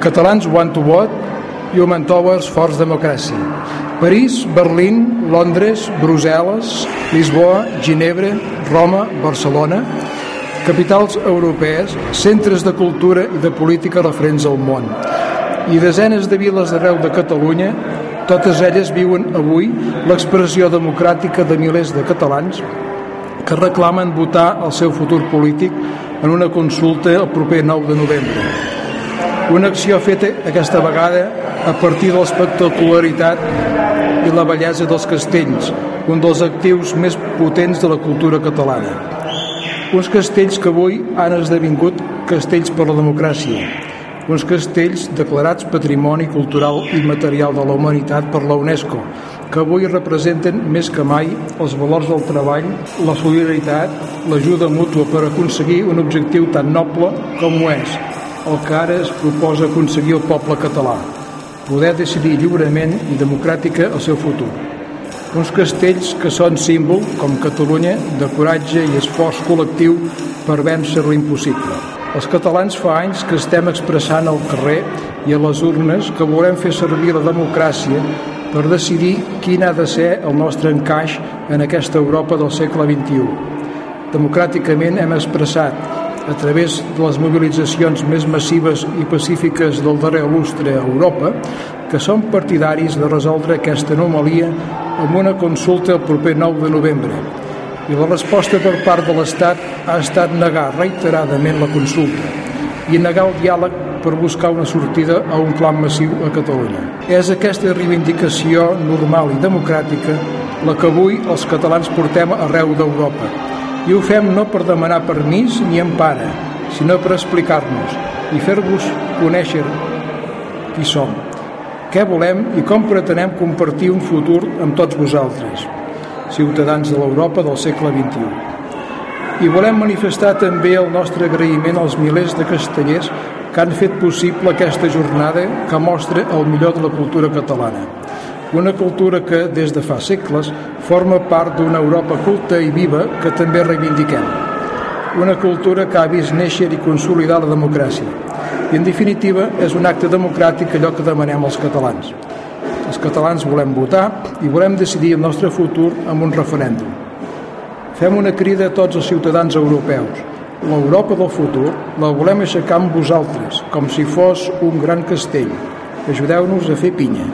Catalans want to vote, Human Towers Force Democracy. París, Berlín, Londres, Brussel·les, Lisboa, Ginebra, Roma, Barcelona, capitals europees, centres de cultura i de política referents al món. I desenes de viles d'arreu de Catalunya, totes elles viuen avui l'expressió democràtica de milers de catalans que reclamen votar el seu futur polític en una consulta el proper 9 de novembre. Una acció feta aquesta vegada a partir de l'espectacularitat i la bellesa dels castells, un dels actius més potents de la cultura catalana. Uns castells que avui han esdevingut castells per la democràcia, uns castells declarats Patrimoni Cultural i Material de la Humanitat per la UNESCO, que avui representen més que mai els valors del treball, la solidaritat, l'ajuda mútua per aconseguir un objectiu tan noble com ho és el que ara es proposa aconseguir el poble català, poder decidir lliurement i democràtica el seu futur. Uns castells que són símbol, com Catalunya, de coratge i esforç col·lectiu per vèncer l'impossible. Els catalans fa anys que estem expressant al carrer i a les urnes que volem fer servir la democràcia per decidir quin ha de ser el nostre encaix en aquesta Europa del segle XXI. Democràticament hem expressat a través de les mobilitzacions més massives i pacífiques del darrer lustre a Europa, que són partidaris de resoldre aquesta anomalia amb una consulta el proper 9 de novembre. I la resposta per part de l'Estat ha estat negar reiteradament la consulta i negar el diàleg per buscar una sortida a un clam massiu a Catalunya. És aquesta reivindicació normal i democràtica la que avui els catalans portem arreu d'Europa i ho fem no per demanar permís ni empara, sinó per explicar-nos i fer-vos conèixer qui som, què volem i com pretenem compartir un futur amb tots vosaltres, ciutadans de l'Europa del segle XXI. I volem manifestar també el nostre agraïment als milers de castellers que han fet possible aquesta jornada que mostra el millor de la cultura catalana una cultura que, des de fa segles, forma part d'una Europa culta i viva que també reivindiquem. Una cultura que ha vist néixer i consolidar la democràcia. I, en definitiva, és un acte democràtic allò que demanem als catalans. Els catalans volem votar i volem decidir el nostre futur amb un referèndum. Fem una crida a tots els ciutadans europeus. L'Europa del futur la volem aixecar amb vosaltres, com si fos un gran castell. Ajudeu-nos a fer pinya.